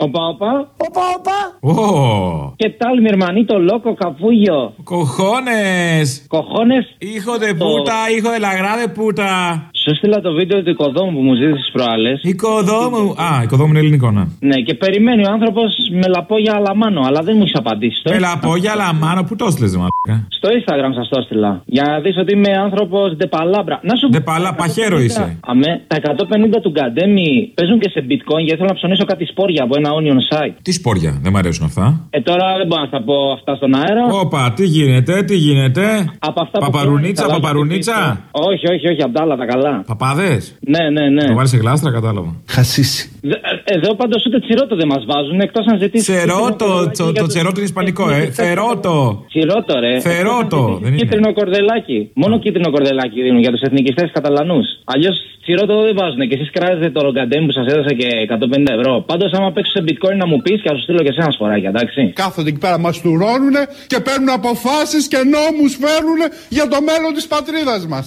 Opa, opa. Opa, opa. Oh. ¿Qué tal, mi hermanito loco, capullo? Cojones. Cojones. Hijo de puta, hijo de la grande puta. Σου στείλα το βίντεο του οικοδόμου που μου ζήτησε προάλλες; Οικοδόμου. Α, οικοδόμου είναι ελληνικό, ναι. Ναι, και περιμένει ο άνθρωπος με λαπόγια αλαμάνο, αλλά δεν μου έχεις απαντήσει. Με λαπόγια αλαμάνο, πού το στείλε, μαλάκα; Στο Instagram σας το έστειλα. Για να δεις ότι είμαι άνθρωπος ντεπαλάμπρα. Να σου Ντεπαλά, παχαίρο είσαι. Αμέ, τα 150 του Γκαντέμι παίζουν και σε bitcoin γιατί θέλω να ψωνίσω κάτι σπόρια από ένα onion site. Τι σπόρια, δεν μου αρέσουν αυτά; Ε, τώρα δεν μπορώ να στα πω αυτά στον αέρα. Όπα, τι γίνεται, τι γίνεται; Από αυτά που Παπαρουνίτσα, καλά, παπαρουνίτσα; Όχι, όχι, όχι, απ' τα άλλα τα καλά. Παπάδες; Ναι, ναι, ναι. Το βάλεις σε γλάστρα, κατάλαβα. Χασίσει. Δε- ε, Εδώ πάντως ούτε τσιρότο δεν μας βάζουν εκτός αν ζητήσεις. Τσερότο, το, το τσερότο είναι ισπανικό, ε. Φερότο. Τσιρότο, ρε. Φερότο, δεν είναι. Κίτρινο κορδελάκι. Μόνο κίτρινο κορδελάκι δίνουν για τους εθνικιστές Καταλανούς. Αλλιώς τσιρότο δεν βάζουν και εσείς κράζετε το ρογκαντέμ που σας έδωσα και 150 ευρώ. Πάντως, άμα παίξω σε bitcoin να μου πεις και θα σου στείλω και σε ένα σφοράκι, εντάξει. Κάθονται εκεί πέρα, μας τουρώνουν και παίρνουν αποφάσεις και νόμους φέρνουν για το μέλλον της πατρίδας μας.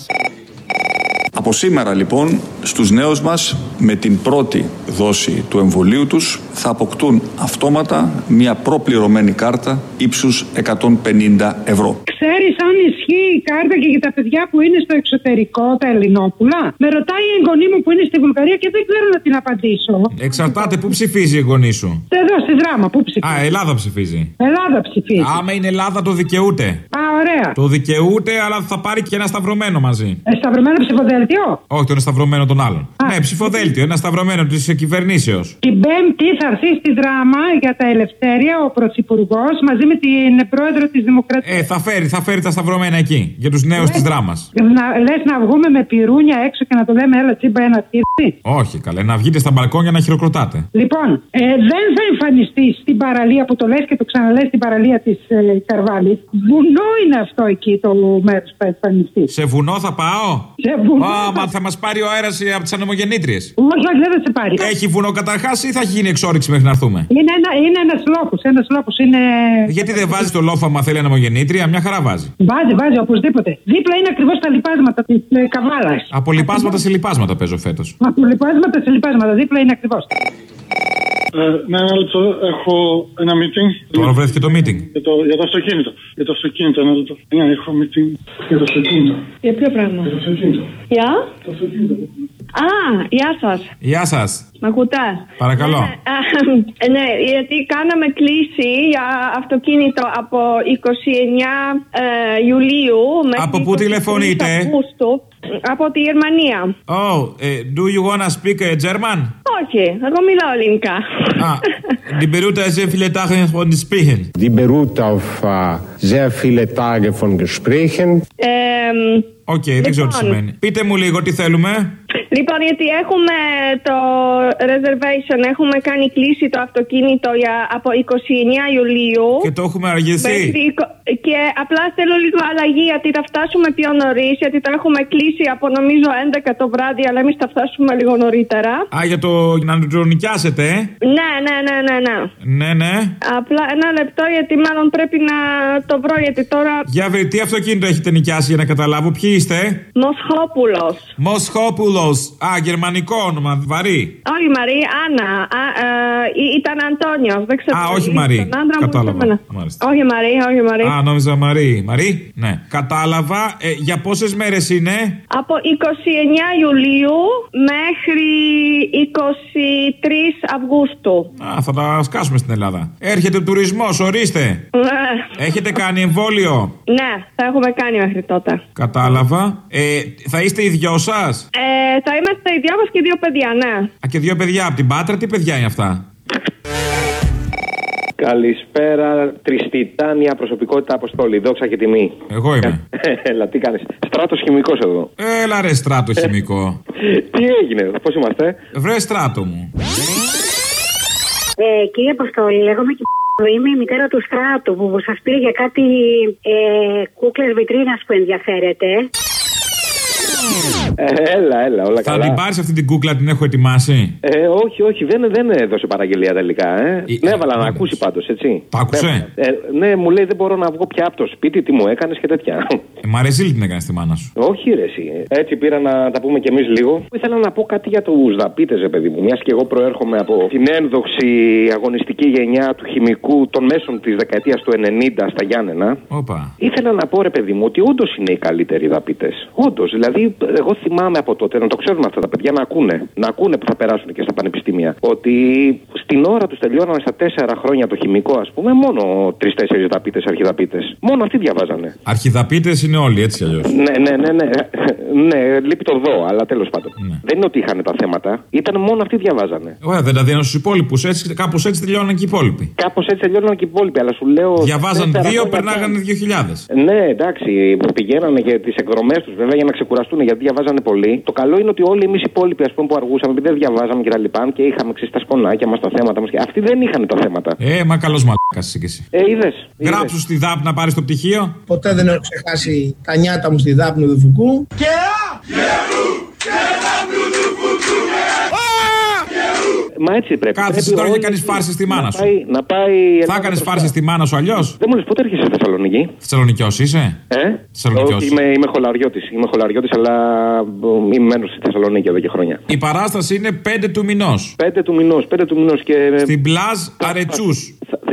Από σήμερα λοιπόν στους νέους μας με την πρώτη δόση του εμβολίου τους θα αποκτούν αυτόματα μια προπληρωμένη κάρτα ύψους 150 ευρώ. Ξέρεις αν ισχύει η κάρτα και για τα παιδιά που είναι στο εξωτερικό, τα Ελληνόπουλα; Με ρωτάει η εγγονή μου που είναι στη Βουλγαρία και δεν ξέρω να την απαντήσω. Εξαρτάται πού ψηφίζει η γονή σου. Εδώ στη δράμα, πού ψηφίζει; Α, Ελλάδα ψηφίζει. Ελλάδα ψηφίζει. Άμα είναι Ελλάδα το δικαιούται. Α, ωραία. Το δικαιούται, αλλά θα πάρει και ένα σταυρωμένο μαζί. Ε, σταυρωμένο ψηφοδέλτιο; Όχι, το είναι σταυρωμένο των άλλων. Ναι, ψηφοδέλτιο, ένα σταυρωμένο της κυβερνήσεως. Την Πέμπτη θα έρθει στη δράμα για τα ελευθέρια ο Πρωθυπουργός μαζί με την πρόεδρο της Δημοκρατίας. Ε, θα φέρει, θα φέρει τα σταυρωμένα εκεί. Για τους νέους της δράμας. Να, λες να βγούμε με πυρούνια έξω και να το λέμε έλα τσίμπα ένα τύρι. Όχι, καλέ, να βγείτε στα μπαλκόνια να χειροκροτάτε. Λοιπόν, ε, δεν θα εμφανιστεί στην παραλία που το λες και το ξαναλες στην παραλία της ε, Καρβάλης. Βουνό είναι αυτό εκεί το μέρος που θα εμφανιστεί. Σε βουνό θα πάω; Σε βουνό. Α, μα θα μας πάρει ο αέρας από τις ανεμογεννήτριες; Όχι, όχι, δεν θα σε πάρει. Έχει βουνό καταρχάς ή θα γίνει εξόριξη μέχρι να έρθουμε; Είναι, ένα, είναι ένας λόφος, ένας λόφος, είναι... Γιατί δεν βάζει το λόφο άμα θέλει ανεμογεννήτρια, μια χαρά βάζει. Βάζει, βάζει, οπωσδήποτε. Δίπλα είναι ακριβώς τα λοιπάσματα της ε, καβάλας. Από λοιπάσματα σε λοιπάσματα παίζω φέτος. Από λοιπάσματα σε λοιπάσματα, δίπλα είναι ακριβώς. Ε, ναι, ένα λεπτό. Έχω ένα meeting. Τώρα βρέθηκε το meeting. Για το, για το αυτοκίνητο. Για το αυτοκίνητο, ένα λεπτό. Ναι, έχω meeting για το αυτοκίνητο. Για ποιο πράγμα; Για το αυτοκίνητο. Γεια. Το αυτοκίνητο. Α, γεια σας. Γεια σας. Μ' ακούτε. Παρακαλώ. Α, ναι, γιατί κάναμε κλίση για αυτοκίνητο από 29 ε, Ιουλίου μέχρι Από πού 23 τηλεφωνείτε; Αυγούστου. Από τη Γερμανία. Oh, eh, do you wanna speak uh, German? Όχι, εγώ μιλάω ελληνικά. Η έχει πολλέ φορέ από τι Gesprächen. Έχει πολύ μεγάλε φορέ από τι Gesprächen. Λοιπόν, δεν ξέρω τι λοιπόν. σημαίνει. Πείτε μου λίγο τι θέλουμε. Λοιπόν, γιατί έχουμε το reservation, έχουμε κάνει κλίση το αυτοκίνητο για, από 29 Ιουλίου. Και το έχουμε αργήσει. Μέχρι εικο- Και απλά θέλω λίγο αλλαγή γιατί θα φτάσουμε πιο νωρίς. Γιατί το έχουμε κλείσει από νομίζω 11 το βράδυ, αλλά εμείς θα φτάσουμε λίγο νωρίτερα. Α, για το για να το νοικιάσετε, ε; Ναι, ναι, ναι, ναι, ναι. Ναι, ναι. Απλά ένα λεπτό γιατί μάλλον πρέπει να το βρω γιατί τώρα. Για βρε, τι αυτοκίνητο έχετε νοικιάσει για να καταλάβω. Ποιοι είστε; Μοσχόπουλος. Μοσχόπουλος. Α, γερμανικό όνομα, βαρύ. Όχι Μαρή, Άννα. Α, ε, ή- ήταν Αντώνιος. Δεν ξέρω. Α, όχι Ήταν Μαρή. τον άντρα μου, Κατάλαβα. εμένα. Μάλιστα. Όχι Μαρή, όχι Μαρή. Α, νόμιζα Μαρή. Μαρή, ναι. Κατάλαβα. Ε, για πόσες μέρες είναι; Από 29 Ιουλίου μέχρι 23 Αυγούστου. Α, θα τα σκάσουμε στην Ελλάδα. Έρχεται ο τουρισμός, ορίστε. Ναι. Έχετε κάνει εμβόλιο; Ναι, θα έχουμε κάνει μέχρι τότε. Κατάλαβα. Ε, θα είστε οι δυο σας; Α, Ε, θα είμαστε οι δυο μας και δύο παιδιά, ναι. και δύο παιδιά από την Πάτρα, τι παιδιά είναι αυτά; Καλησπέρα, Τριστιτάνια, προσωπικότητα Αποστόλη. Δόξα και τιμή. Εγώ είμαι. Έλα, τι κάνεις. Στράτος χημικός εδώ. Έλα ρε στράτο χημικό. τι έγινε, πώς είμαστε; Βρε στράτο μου. Ε, κύριε Αποστόλη, λέγομαι και είμαι η μητέρα του Στράτου που σας πήρε για κάτι ε, κούκλες βιτρίνας που ενδιαφέρεται. Ε, έλα, έλα, όλα Θα καλά. την πάρεις αυτή την κούκλα, την έχω ετοιμάσει; Ε, όχι, όχι, δεν, δεν έδωσε παραγγελία τελικά. Ε. Ε, ναι, έβαλα ε, να ε, ακούσει πάντως, έτσι. Τ' άκουσες; Ναι, ε, ναι, μου λέει δεν μπορώ να βγω πια από το σπίτι, τι μου έκανες και τέτοια. Ε, μ' αρέσει την έκανε στη μάνα σου. Όχι, ρε, εσύ. Έτσι πήρα να τα πούμε κι εμείς λίγο. Ήθελα να πω κάτι για του δαπίτε, ρε παιδί μου. Μιας και εγώ προέρχομαι από την ένδοξη αγωνιστική γενιά του χημικού των μέσων της δεκαετίας του 90 στα Γιάννενα. Όπα. Ήθελα να πω, ρε παιδί μου, ότι όντως είναι οι καλύτεροι δαπίτε. Όντως. Δηλαδή, εγώ θυμάμαι από τότε, να το ξέρουν αυτά τα παιδιά, να ακούνε. Να ακούνε που θα περάσουν και στα πανεπιστήμια. Ότι στην ώρα τους τελειώνανε στα τέσσερα χρόνια το χημικό, ας πούμε, μόνο τρει-τέσσερι δαπίτες, αρχιδαπίτες. Μόνο αυτοί διαβάζανε. Αρχιδαπίτες είναι όλοι έτσι αλλιώς. Ναι, ναι, ναι, ναι. ναι, λείπει το δω, αλλά τέλος πάντων. Δεν είναι ότι είχαν τα θέματα, ήταν μόνο αυτοί διαβάζανε. Ωραία, δεν τα δίνω στους υπόλοιπους. Κάπως έτσι τελειώναν και οι υπόλοιποι. Κάπως έτσι τελειώναν και οι υπόλοιποι, αλλά σου λέω. Διαβάζαν τέσσερα δύο, χρόνια περνάγανε δύο χιλιάδες. ναι, εντάξει, πηγαίνανε για τις εκδρομές τους βέβαια για να ξεκουραστούν γιατί διαβάζανε πολύ. Το καλό είναι ότι όλοι εμείς οι υπόλοιποι ας πούμε, που αργούσαμε, επειδή δεν διαβάζαμε και τα λοιπά και είχαμε ξέρεις τα σκονάκια μας, τα θέματα μα. Αυτοί δεν είχαν τα θέματα. Ε, μα καλός μαλάκας είσαι κι εσύ. Ε, είδες. Γράψου στη ΔΑΠ να πάρεις το πτυχίο. Ποτέ δεν έχω ξεχάσει τα νιάτα μου στη δάπνου του Φουκού. Και Μα έτσι πρέπει. Κάθεσαι Πρέπει τώρα και όλοι κάνεις φάρση στη μάνα να σου. πάει- Να πάει. η Θα Ελλάδα έκανες μπροστά. φάρση στη μάνα σου αλλιώς; Δεν μου λες πότε έρχεσαι στη Θεσσαλονίκη; Θεσσαλονικιό είσαι; Ε; Θεσσαλονικιός. Όχι, είμαι, είμαι χολαριώτης. Είμαι χολαριώτης, αλλά ε, είμαι μένω στη Θεσσαλονίκη εδώ και χρόνια. Η παράσταση είναι 5 του μηνός. 5 του μηνός, 5 του μηνός και. Στην πλάζ Αρετσού.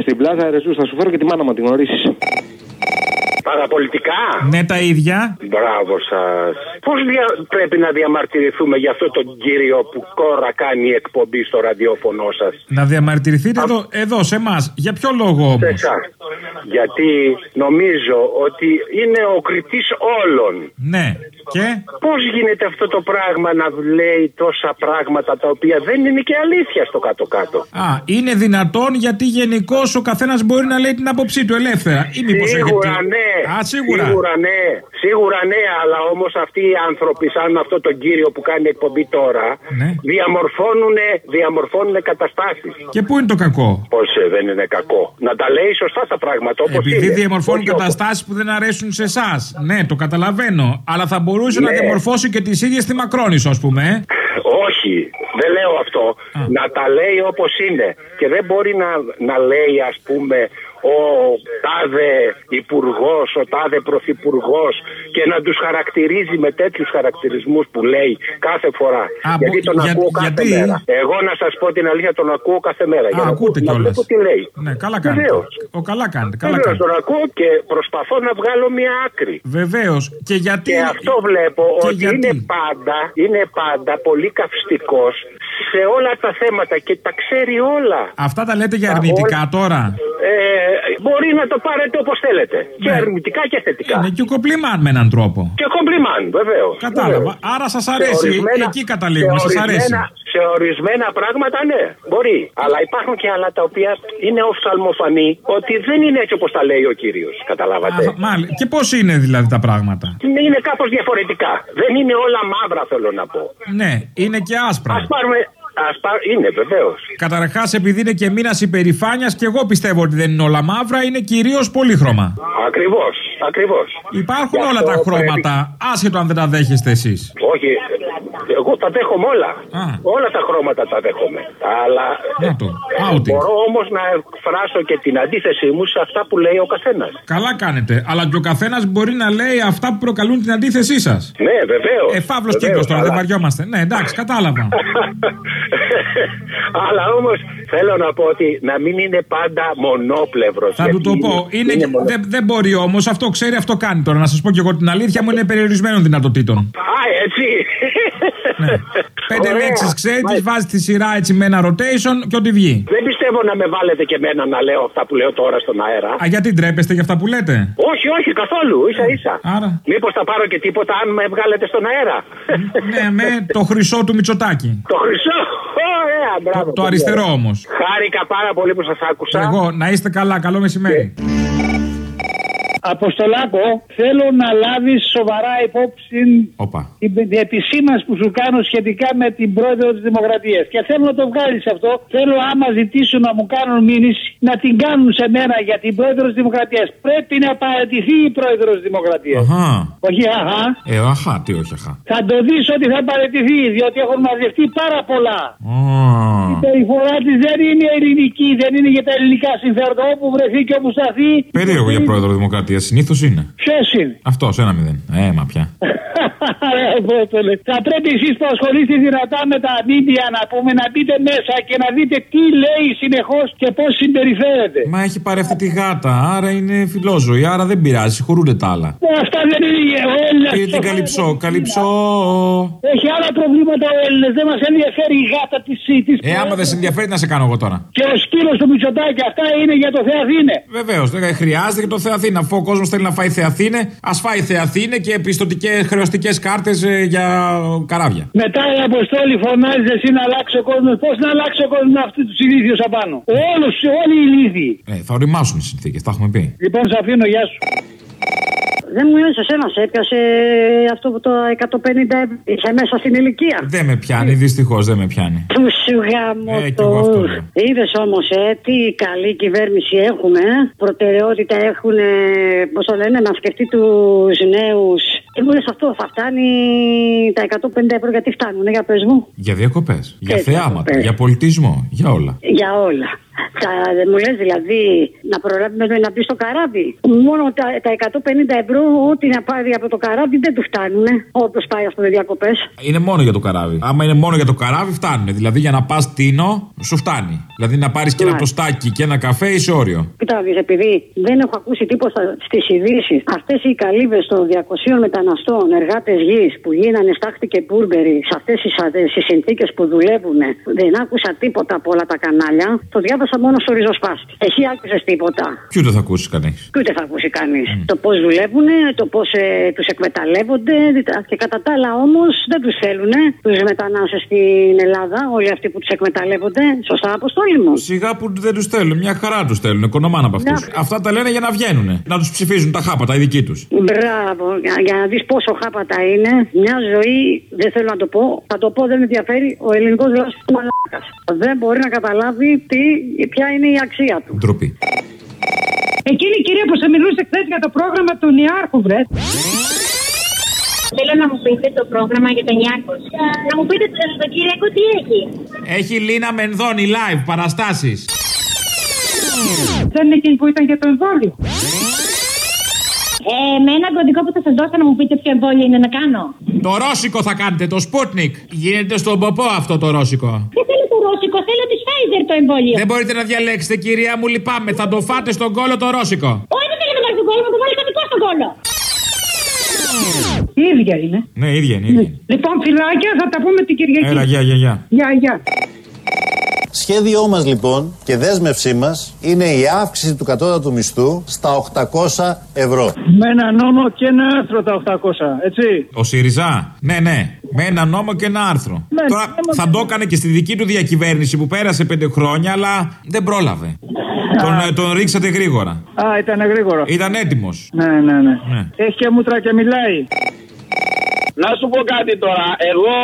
Στην πλάζα Αρεζού θα σου φέρω και τη μάνα μου να την γνωρίσεις. Παραπολιτικά. Ναι, τα ίδια. Μπράβο σας. Πώς πρέπει να διαμαρτυρηθούμε για αυτό τον κύριο που κόρα κάνει εκπομπή στο ραδιόφωνο σας; Να διαμαρτυρηθείτε εδώ, εδώ σε εμάς. Για ποιο λόγο όμως; Σε εσάς. Γιατί νομίζω ότι είναι ο κριτής όλων. Ναι. Και; Πώς γίνεται αυτό το πράγμα να λέει τόσα πράγματα τα οποία δεν είναι και αλήθεια στο κάτω-κάτω; Α, είναι δυνατόν γιατί γενικώς ο καθένας μπορεί να λέει την άποψή του ελεύθερα. Ή μήπως Σίγουρα έχετε. ναι. Α, σίγουρα. Σίγουρα ναι. Σίγουρα ναι, αλλά όμως αυτοί οι άνθρωποι, σαν αυτό τον κύριο που κάνει εκπομπή τώρα, Ναι. διαμορφώνουν, διαμορφώνουν καταστάσεις. Και πού είναι το κακό; Πώς δεν είναι κακό. Να τα λέει σωστά τα πράγματα όπως είναι. Επειδή διαμορφώνουν Όχι όπως- καταστάσεις που δεν αρέσουν σε εσάς. Ναι, το καταλαβαίνω. Αλλά θα μπορούσε να Ναι. διαμορφώσει και τις ίδιες στη Μακρόνισο, ας πούμε. ε; Όχι, δεν λέω αυτό. Να τα λέει όπως είναι. Και δεν μπορεί να, να λέει, ας πούμε, ο τάδε υπουργός, ο τάδε πρωθυπουργός και να τους χαρακτηρίζει με τέτοιους χαρακτηρισμούς που λέει κάθε φορά. Α, γιατί που- τον για- ακούω κάθε γιατί; μέρα. Εγώ να σας πω την αλήθεια, τον ακούω κάθε μέρα. για Α, να, ακούτε ακού- να κιόλας. βλέπω τι λέει. Ναι, καλά κάνετε. Βεβαίως. Ο, καλά κάνετε. Καλά Βεβαίως, κάνετε. τον ακούω και προσπαθώ να βγάλω μια άκρη. Βεβαίως. Και γιατί. Και αυτό βλέπω Και ότι γιατί; είναι πάντα, είναι πάντα πολύ καυστικός σε όλα τα θέματα και τα ξέρει όλα. Αυτά τα λέτε για αρνητικά τώρα; Ε, μπορεί να το πάρετε όπως θέλετε. Και αρνητικά και θετικά. Ναι. Είναι και κομπλιμάν με έναν τρόπο. Και κομπλιμάν, βεβαίως. Κατάλαβα. Άρα σας αρέσει. Εκεί καταλήγουμε, σας αρέσει. Σε ορισμένα πράγματα ναι, μπορεί. Αλλά υπάρχουν και άλλα τα οποία είναι οφθαλμοφανή ότι δεν είναι έτσι όπως τα λέει ο κύριος. Καταλάβατε. Α, μάλιστα. Και πώς είναι δηλαδή τα πράγματα; Είναι κάπως διαφορετικά. Δεν είναι όλα μαύρα, θέλω να πω. Ναι, είναι και άσπρα. Α πάρουμε. Ας πά... Είναι βεβαίως. Καταρχάς, επειδή είναι και μήνας υπερηφάνειας, και εγώ πιστεύω ότι δεν είναι όλα μαύρα, είναι κυρίως πολύχρωμα. Ακριβώς. Ακριβώς. Υπάρχουν όλα τα χρώματα, άσχετο αν δεν τα δέχεστε εσείς. Όχι. Εγώ τα δέχομαι όλα. Όλα τα χρώματα τα δέχομαι. Αλλά. Να το. Outing. Μπορώ όμως να εκφράσω και την αντίθεσή μου σε αυτά που λέει ο καθένας. Καλά κάνετε. Αλλά και ο καθένας μπορεί να λέει αυτά που προκαλούν την αντίθεσή σας. Ναι, βεβαίως. Ε, φαύλο κύκλο τώρα, δεν βαριόμαστε. Ναι, εντάξει, κατάλαβα. Αλλά όμως θέλω να πω ότι να μην είναι πάντα μονόπλευρος. Θα του το πω. Είναι, δεν, δεν μπορεί όμως, αυτό ξέρει, αυτό κάνει τώρα. Να σας πω και εγώ την αλήθεια μου είναι περιορισμένων δυνατοτήτων. Α, έτσι. Ναι. Πέντε Ωραία. λέξεις ξέρει, τις βάζει στη σειρά έτσι με ένα rotation και ό,τι βγει. Δεν πιστεύω να με βάλετε και εμένα να λέω αυτά που λέω τώρα στον αέρα. Α, γιατί ντρέπεστε για αυτά που λέτε; Όχι, όχι, καθόλου. σα ίσα. Άρα. Μήπως θα πάρω και τίποτα αν με βγάλετε στον αέρα; ναι, με το χρυσό του Μητσοτάκη. Το χρυσό. Ωραία, μπράβο. Το αριστερό όμως. Χάρηκα πάρα πολύ που σας άκουσα. Εγώ, να είστε καλά, καλό μεσημέρι. Αποστολάκο, θέλω να λάβεις σοβαρά υπόψη Όπα. την την επισήμανση που σου κάνω σχετικά με την πρόεδρο της Δημοκρατίας. Και θέλω να το βγάλεις αυτό. Θέλω, άμα ζητήσουν να μου κάνουν μήνυση, να την κάνουν σε μένα για την πρόεδρο της Δημοκρατίας. Πρέπει να παρατηθεί η πρόεδρο της Δημοκρατίας. Αχά. Όχι, αχά. Ε, αχά, τι όχι, αχά. Θα το δεις ότι θα παραιτηθεί, διότι έχουν μαζευτεί πάρα πολλά. Η περιφορά της δεν είναι ελληνική, δεν είναι για τα ελληνικά συμφέροντα. Όπου βρεθεί και όπου σταθεί. Περίεργο για πρόεδρο Δημοκρατίας, Απόστολε, συνήθως είναι. Ποιος είναι; Αυτός, ένα μηδέν. Ε, μα πια. Ρε Απόστολε. Θα πρέπει εσείς που ασχολείστε δυνατά με τα μίντια να πούμε να μπείτε μέσα και να δείτε τι λέει συνεχώς και πώς συμπεριφέρεται. Μα έχει πάρει αυτή τη γάτα, άρα είναι φιλόζωη, άρα δεν πειράζει, χωρούνται τα άλλα. Ε, Αυτά δεν είναι ο Έλληνας. Πήρε την καλυψό, καλυψό. Έχει άλλα προβλήματα ο Έλληνας. Δεν μας ενδιαφέρει η γάτα τη της... Ε, άμα δεν σε ενδιαφέρει, να σε κάνω εγώ τώρα. Και ο σκύλο του Μητσοτάκη. Αυτά είναι για το Θεαθήνε. Βεβαίως, δεν χρειάζεται και το Θεαθήνε. Αφού ο κόσμος θέλει να φάει Θεαθήνε, ας φάει Θεαθήνε και πιστοτικές χρεωστικές κάρτες για καράβια. Μετά η Αποστόλη φωνάζει εσύ να αλλάξεις ο κόσμος. Πώς να αλλάξει ο κόσμος με αυτούς τους ηλίθιους απάνω. Όλους, όλοι οι ηλίθιοι. Ε, θα οριμάσουν οι συνθήκες, τα έχουμε πει. Λοιπόν, σε αφήνω, γεια σου. Δεν μου λες εσένα, σε έπιασε αυτό που το 150 ευρώ. Είσαι μέσα στην ηλικία. Δεν με πιάνει, δυστυχώς δεν με πιάνει. Του σου γάμο Ε, κι εγώ αυτό το. λέω. Είδες όμως, ε, τι καλή κυβέρνηση έχουμε. ε. Προτεραιότητα έχουν, πώς το λένε, να σκεφτεί τους νέους. Και μου λες αυτό, θα φτάνει τα 150 ευρώ γιατί φτάνουν, για πες μου. Για διακοπές, για Ε, θεάματα, διακοπές. για πολιτισμό, για όλα. Για όλα. Τα, μου λες δηλαδή να προλάβουμε να μπει στο καράβι. Μόνο τα, τα 150 ευρώ, ό,τι να πάρει από το καράβι δεν του φτάνουν. Όπως πάει ας πούμε διακοπές. Είναι μόνο για το καράβι. Άμα είναι μόνο για το καράβι, φτάνουν. Δηλαδή για να πας τίνο, σου φτάνει. Δηλαδή να πάρεις και ένα Ναι. τοστάκι και ένα καφέ, είσαι όριο. Κοιτάξτε, επειδή δεν έχω ακούσει τίποτα στις ειδήσεις, αυτές οι καλύβες των 200 μεταναστών, εργάτες γης που γίνανε στάχτη και μπουργκερι σε αυτές τις συνθήκες που δουλεύουν, δεν άκουσα τίποτα από όλα τα κανάλια. Το διάβασα μόνος στο ριζοσπάστη. Εσύ άκουσες τίποτα. Και ούτε θα ακούσεις κανείς. Και ούτε θα ακούσει κανείς. Το πώς δουλεύουν, το πώς ε, τους εκμεταλλεύονται. Και κατά τα άλλα όμως δεν τους θέλουν τους μετανάστες στην Ελλάδα, όλοι αυτοί που τους εκμεταλλεύονται. Σωστά, Αποστόλη μου; Σιγά που δεν τους στέλνουν, μια χαρά τους στέλνουν. Κονομάνε από αυτούς. Ναι. Αυτά τα λένε για να βγαίνουν. Να τους ψηφίζουν τα χάπατα, οι δικοί τους. Μπράβο, για, για να δεις πόσο χάπατα είναι. Μια ζωή, δεν θέλω να το πω, θα το πω, δεν με ενδιαφέρει, ο ελληνικός λαός είναι μαλάκας. Δεν μπορεί να καταλάβει τι, ποια είναι η αξία του. Ντροπή. Εκείνη η κυρία που σε μιλούσε χθες για το πρόγραμμα του Νιάρχου, βρε. Θέλω να μου πείτε το πρόγραμμα για τον Ιάκο. Να μου πείτε το, το Κυριακό τι έχει. Έχει Λίνα Μενδώνη live παραστάσεις. Δεν είναι εκείνη που ήταν για το εμβόλιο. Ε, με ένα κωδικό που θα σας δώσω να μου πείτε ποιο εμβόλιο είναι να κάνω. Το ρώσικο θα κάνετε, το Sputnik. Γίνεται στον ποπό αυτό το ρώσικο. Δεν θέλω το ρώσικο, θέλω τη Pfizer το εμβόλιο. Δεν μπορείτε να διαλέξετε, κυρία μου, λυπάμαι. Θα το φάτε στον κόλο το ρώσικο. Όχι, δεν θέλω να το βάλω στον κόλλο, να το βάλω κωδικό στον κόλλο. Η ίδια είναι. Ναι, ίδια είναι. Ίδια. είναι. Λοιπόν, φυλάκια, θα τα πούμε την Κυριακή. Έλα, γεια, γεια, γεια. Γεια, γεια. Σχέδιό μας λοιπόν και δέσμευσή μας είναι η αύξηση του κατώτατου μισθού στα 800 ευρώ. Με ένα νόμο και ένα άρθρο τα 800, έτσι. Ο ΣΥΡΙΖΑ. Ναι, ναι. Με ένα νόμο και ένα άρθρο. Ναι, Τώρα νόμο θα και- το έκανε και στη δική του διακυβέρνηση που πέρασε πέντε χρόνια, αλλά δεν πρόλαβε. Τον, ε, τον ρίξατε γρήγορα. Α, ήταν γρήγορο. Ήταν έτοιμος. Ναι, ναι, ναι. Ναι. Έχει και μούτρα και μιλάει. Να σου πω κάτι τώρα. Εγώ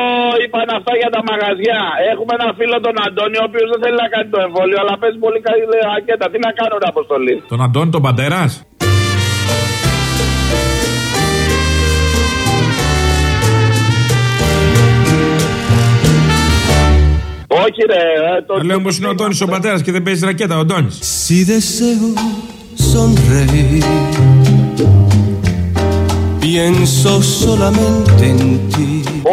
είπαν αυτά για τα μαγαζιά. Έχουμε ένα φίλο τον Αντώνη, ο οποίος δεν θέλει να κάνει το εμβόλιο, αλλά παίζει πολύ καλή ρακέτα. Τι να κάνω, ρε αποστολή; Τον Αντώνη τον Παντέρα. Όχι, ρε. ε, το... Λέω όμως είναι ο Αντώνης ο Παντέρα και δεν παίζει ρακέτα ο Αντώνης. Si deseo sonreír, pienso solamente en ti.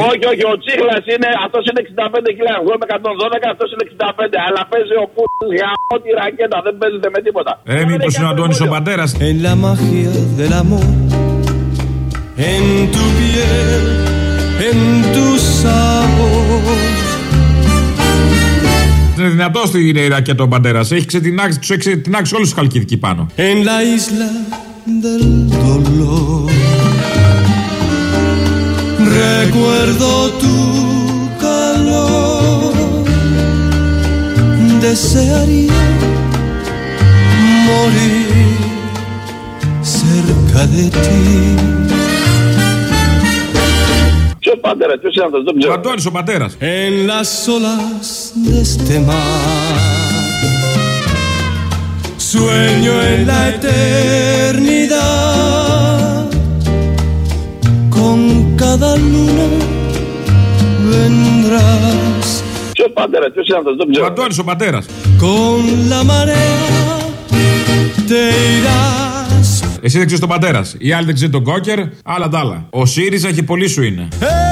Όχι, όχι, ο Τσίχλας είναι. Αυτός είναι 65 κιλά. Εγώ είμαι 112, αυτός είναι 65. Αλλά παίζει ο πού για ό,τι ρακέτα. Δεν παίζεται με τίποτα. Ε, μήπως είναι ο Αντώνης ο Παντέρα. En la magia del amor, en tu piel, en tu sabor. Είναι δυνατός στην ρακέτα ο Παντέρα. Έχει ξετινάξει, τους έχει ξετινάξει όλους τους χαλκιδικοί πάνω. En la isla del dolor, recuerdo tu calor. Desearía morir cerca de ti. Ποιο πατέρα, ποιο είναι αυτό, δεν Ο ξέρω. Αντώνη ο Παντέρα. En las olas de este mar, sueño en la eternidad. cada luna vendrás Ποιος πατέρα, ποιος είναι αυτός, δεν Ο ξέρω. Αντώνης ο Παντέρας. con la marea. Te irás Εσύ δεν ξέρεις τον πατέρα. Οι άλλοι δεν ξέρουν τον κόκερ, άλλα τ' άλλα. Ο ΣΥΡΙΖΑ και πολύ σου είναι. En